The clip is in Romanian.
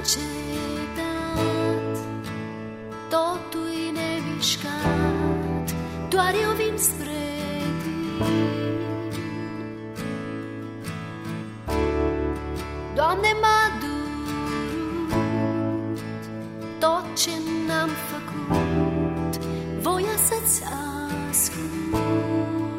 încetat. Totul e nemișcat Doar eu vin spre tine. Doamne, m-a durut Tot ce n-am făcut Voia să-ți ascult